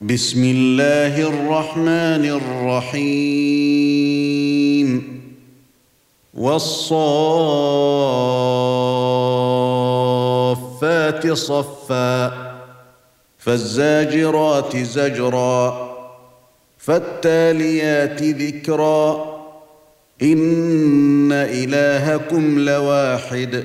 بسم الله الرحمن الرحيم. والصافات صفا فالزاجرات زجرا فالتاليات ذكرا. إن إلهكم لواحد.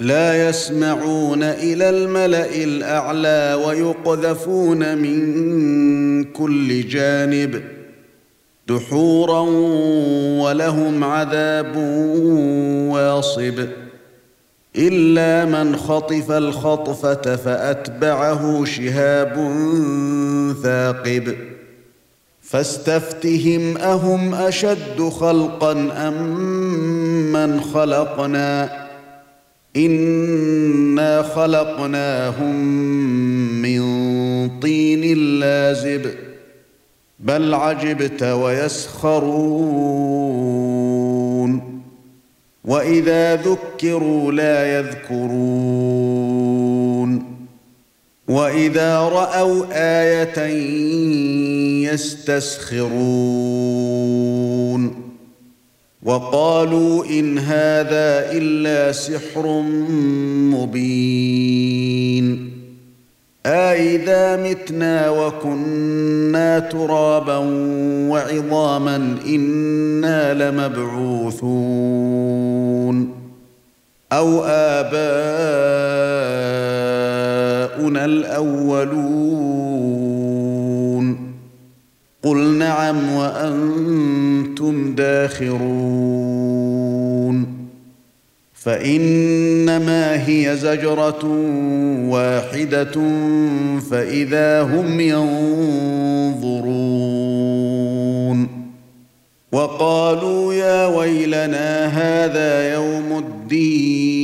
لا يسمعون إلى الملأ الأعلى ويقذفون من كل جانب دحورا ولهم عذاب واصب إلا من خطف الخطفة فأتبعه شهاب ثاقب فاستفتهم أهم أشد خلقا أم من خلقنا انا خلقناهم من طين لازب بل عجبت ويسخرون. واذا ذكروا لا يذكرون. واذا راوا إيه يستسخرون. وقالوا إن هذا إلا سحر مبين. أإذا متنا وكنا ترابا وعظاما إنا لمبعوثون. أو آباؤنا الأولون. قل نعم وأنتم داخرون فإنما هي زجرة واحدة فإذا هم ينظرون. وقالوا يا ويلنا هذا يوم الدين.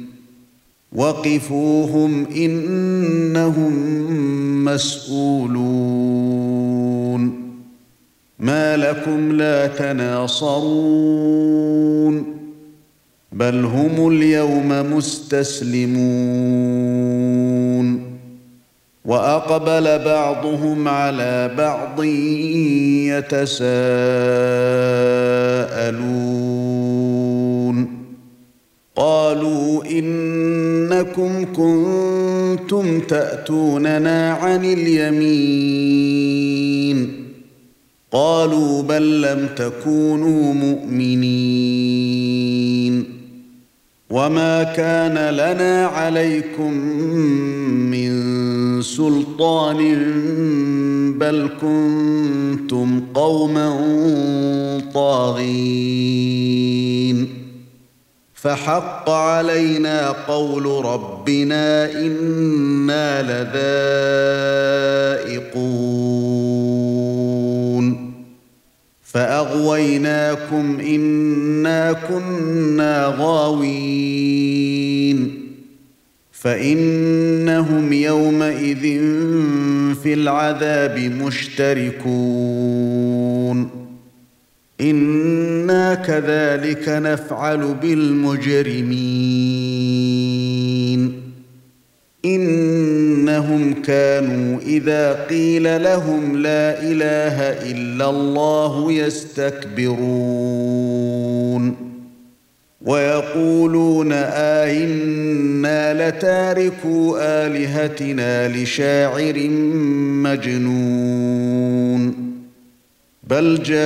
وقفوهم انهم مسئولون ما لكم لا تناصرون بل هم اليوم مستسلمون واقبل بعضهم على بعض يتساءلون قالوا إنكم كنتم تأتوننا عن اليمين. قالوا بل لم تكونوا مؤمنين. وما كان لنا عليكم من سلطان بل كنتم قوما طاغين. فحق علينا قول ربنا إنا لذائقون. فأغويناكم إنا كنا غاوين. فإنهم يومئذ في العذاب مشتركون. أنا كذلك نفعل بالمجرمين انهم كانوا اذا قيل لهم لا اله الا الله يستكبرون ويقولون ائنا لتاركو الهتنا لشاعر مجنون بل جاء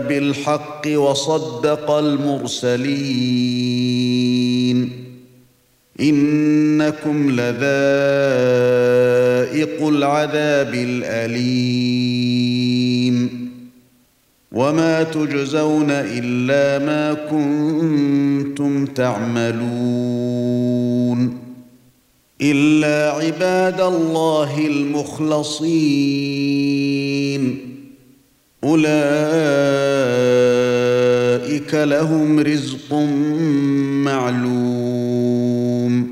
بالحق وصدق المرسلين. إنكم لذائق العذاب الأليم. وما تجزون إلا ما كنتم تعملون. إلا عباد الله المخلصين. أولئك لهم رزق معلوم.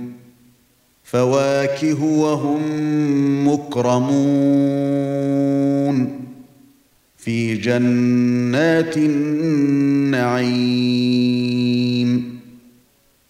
فواكه وهم مكرمون. في جنات النعيم.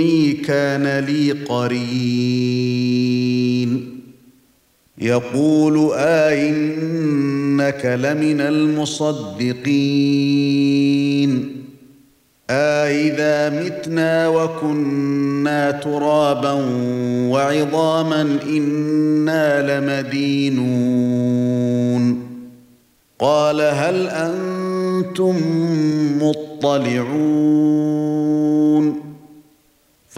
إني كان لي قرين. يقول آئنك آه لمن المصدقين. أإذا آه متنا وكنا ترابا وعظاما إنا لمدينون. قال هل أنتم مطلعون؟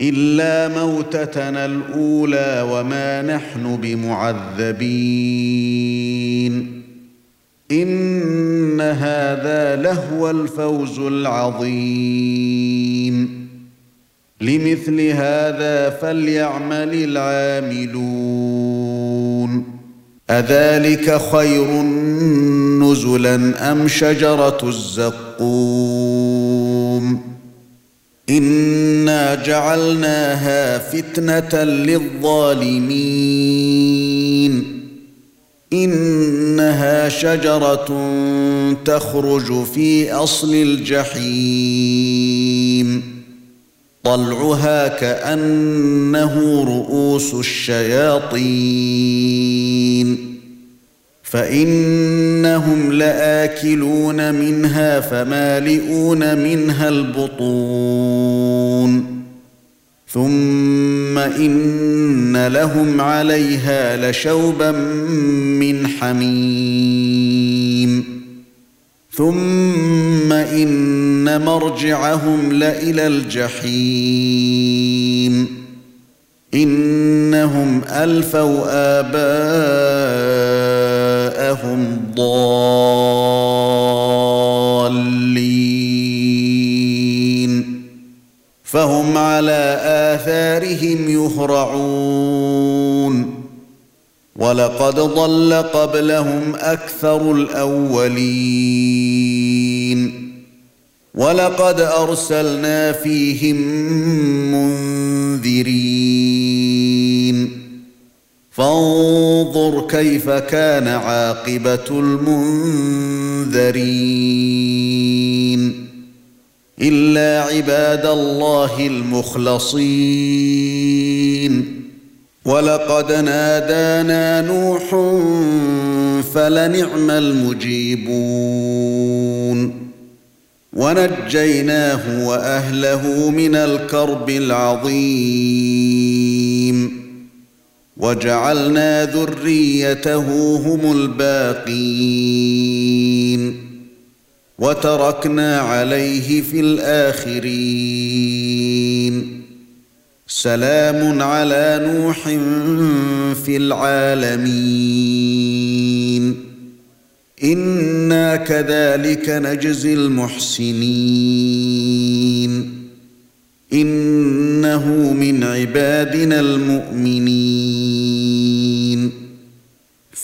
إلا موتتنا الأولى وما نحن بمعذبين. إن هذا لهو الفوز العظيم. لمثل هذا فليعمل العاملون. أذلك خير نزلا أم شجرة الزقوم؟ أنا جعلناها فتنه للظالمين انها شجره تخرج في اصل الجحيم طلعها كانه رؤوس الشياطين فإنهم لآكلون منها فمالئون منها البطون. ثم إن لهم عليها لشوبا من حميم. ثم إن مرجعهم لإلى الجحيم. إنهم ألفوا آباءهم ضالين فهم على آثارهم يهرعون ولقد ضل قبلهم أكثر الأولين ولقد أرسلنا فيهم منذرين فانظر كيف كان عاقبة المنذرين. إلا عباد الله المخلصين. ولقد نادانا نوح فلنعم المجيبون. ونجيناه وأهله من الكرب العظيم. وجعلنا ذريته هم الباقين وتركنا عليه في الآخرين. سلام على نوح في العالمين. إنا كذلك نجزي المحسنين. إنه من عبادنا المؤمنين.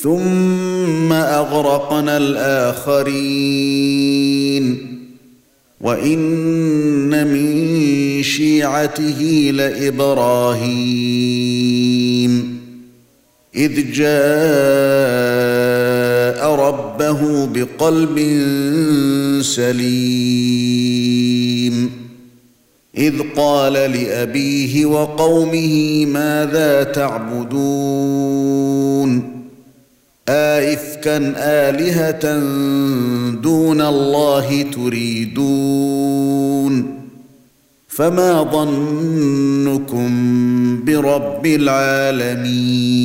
ثم أغرقنا الآخرين. وإن من شيعته لإبراهيم. إذ جاء ربه بقلب سليم. إذ قال لأبيه وقومه ماذا تعبدون؟ آئفكا آلهة دون الله تريدون؟ فما ظنكم برب العالمين؟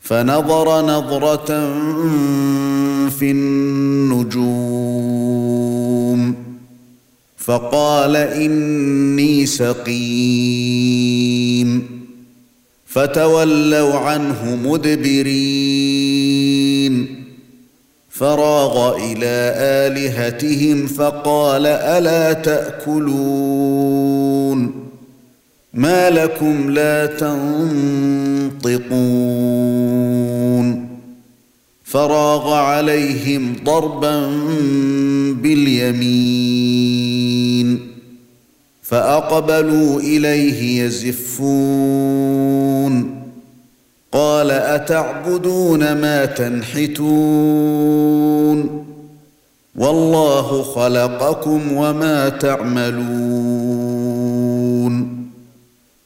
فنظر نظرة في النجوم. فقال إني سقيم. فتولوا عنه مدبرين. فراغ إلى آلهتهم فقال ألا تأكلون؟ ما لكم لا تنطقون. فراغ عليهم ضربا باليمين فأقبلوا إليه يزفون قال أتعبدون ما تنحتون والله خلقكم وما تعملون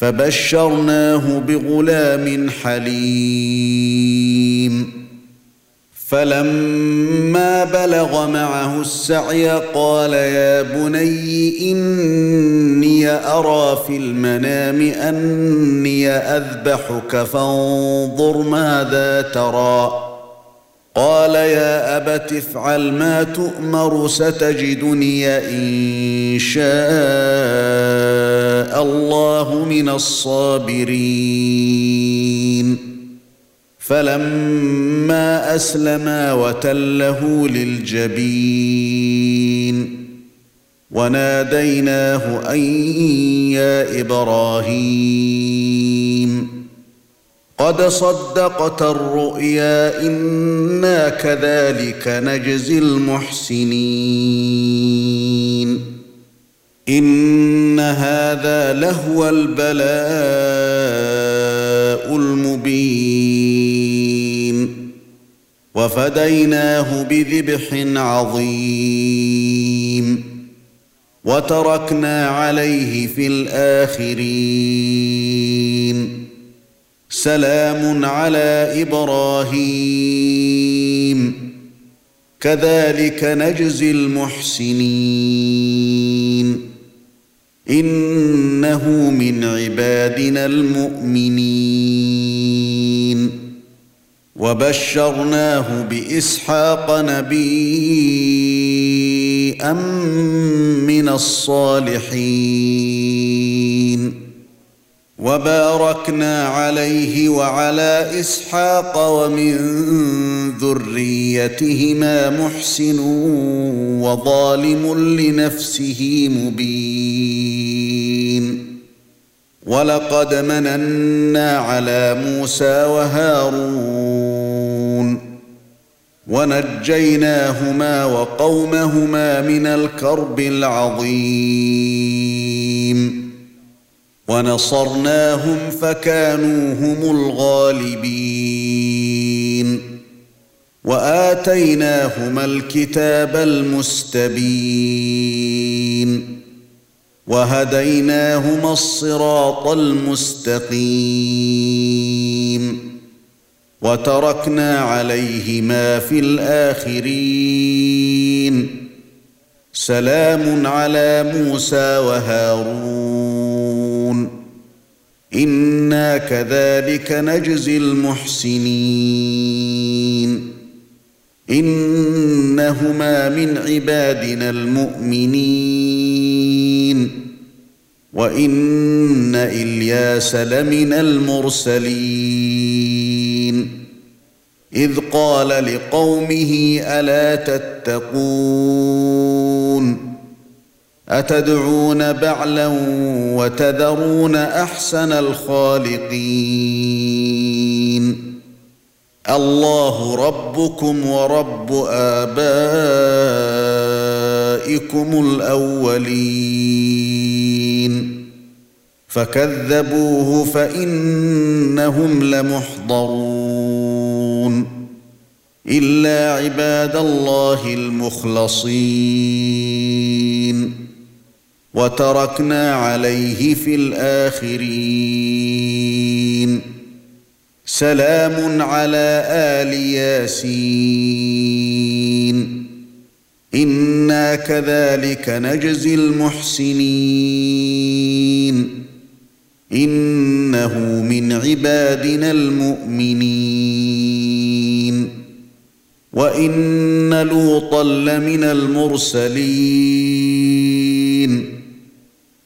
فبشرناه بغلام حليم. فلما بلغ معه السعي قال يا بني إني أرى في المنام أني أذبحك فانظر ماذا ترى. قال يا أبت افعل ما تؤمر ستجدني إن شاء الله من الصابرين. فلما اسلما وتله للجبين. وناديناه أن يا إبراهيم. قد صدقت الرؤيا إنا كذلك نجزي المحسنين. إن هذا لهو البلاء المبين. وفديناه بذبح عظيم. وتركنا عليه في الآخرين. سلام على إبراهيم. كذلك نجزي المحسنين. إنه من عبادنا المؤمنين. وبشرناه بإسحاق نبيا من الصالحين. وباركنا عليه وعلى إسحاق ومن ذريتهما محسن وظالم لنفسه مبين. ولقد مننا على موسى وهارون. ونجيناهما وقومهما من الكرب العظيم. ونصرناهم فكانوا هم الغالبين. وآتيناهما الكتاب المستبين. وهديناهما الصراط المستقيم. وتركنا عليهما في الآخرين. سلام على موسى وهارون. أنا كذلك نجزي المحسنين انهما من عبادنا المؤمنين وان الياس لمن المرسلين اذ قال لقومه الا تتقون أتدعون بعلا وتذرون أحسن الخالقين؟ الله ربكم ورب آبائكم الأولين. فكذبوه فإنهم لمحضرون. إلا عباد الله المخلصين. وتركنا عليه في الآخرين. سلام على آل ياسين. إنا كذلك نجزي المحسنين. إنه من عبادنا المؤمنين. وإن لوطا لمن المرسلين.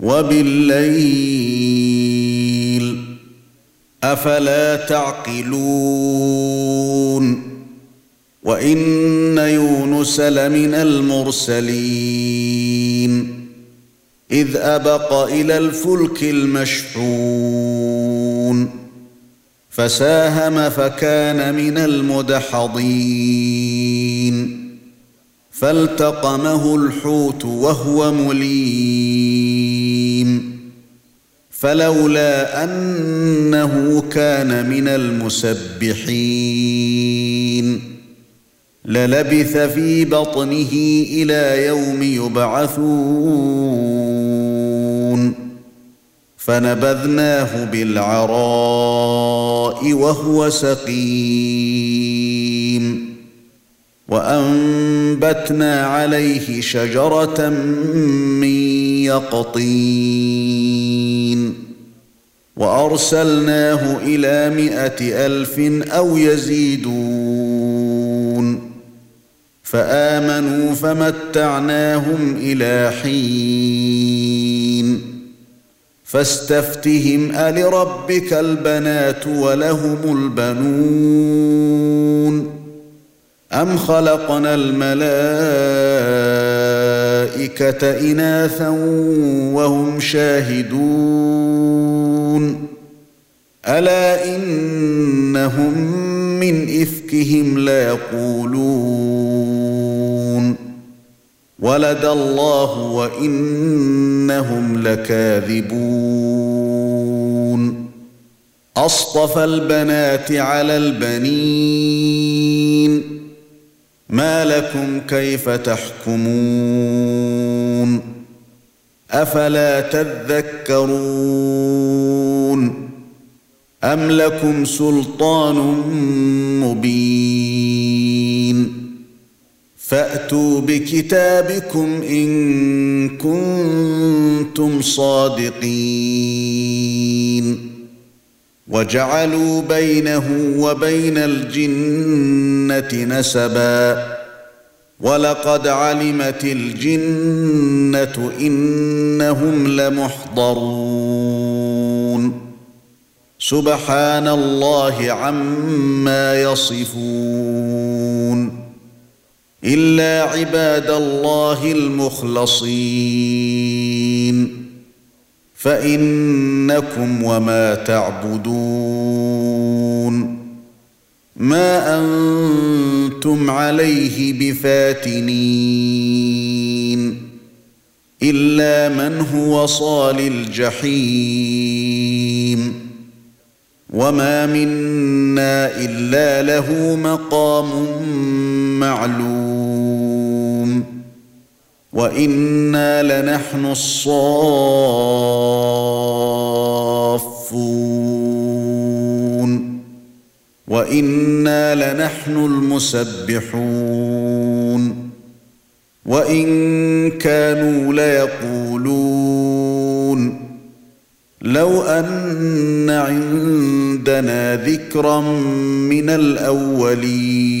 وبالليل أفلا تعقلون وإن يونس لمن المرسلين إذ أبق إلى الفلك المشحون فساهم فكان من المدحضين فالتقمه الحوت وهو مليم فلولا أنه كان من المسبحين. للبث في بطنه إلى يوم يبعثون. فنبذناه بالعراء وهو سقيم. وأنبتنا عليه شجرة من يقطين. وأرسلناه إلى مائه ألف أو يزيدون. فآمنوا فمتعناهم إلى حين. فاستفتهم ألربك البنات ولهم البنون؟ أم خلقنا الملائكة إناثا وهم شاهدون. ألا إنهم من إفكهم ليقولون. ولد الله وإنهم لكاذبون. أصطفى البنات على البنين. ما لكم كيف تحكمون أفلا تذكرون أم لكم سلطان مبين فأتوا بكتابكم إن كنتم صادقين وجعلوا بينه وبين الجنة نسبا. ولقد علمت الجنة إنهم لمحضرون. سبحان الله عما يصفون. إلا عباد الله المخلصين. فإنكم وما تعبدون ما أنتم عليه بفاتنين إلا من هو صال الجحيم وما منا إلا له مقام معلوم وأنا لنحن الصافون وأنا لنحن المسبحون وان كانوا ليقولون لو ان عندنا ذكرا من الاولين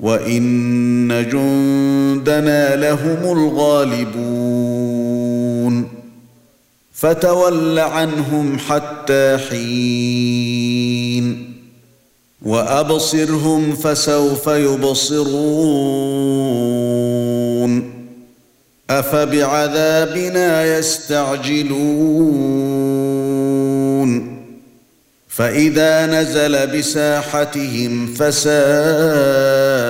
وان جندنا لهم الغالبون فتول عنهم حتى حين وابصرهم فسوف يبصرون افبعذابنا يستعجلون فاذا نزل بساحتهم فساء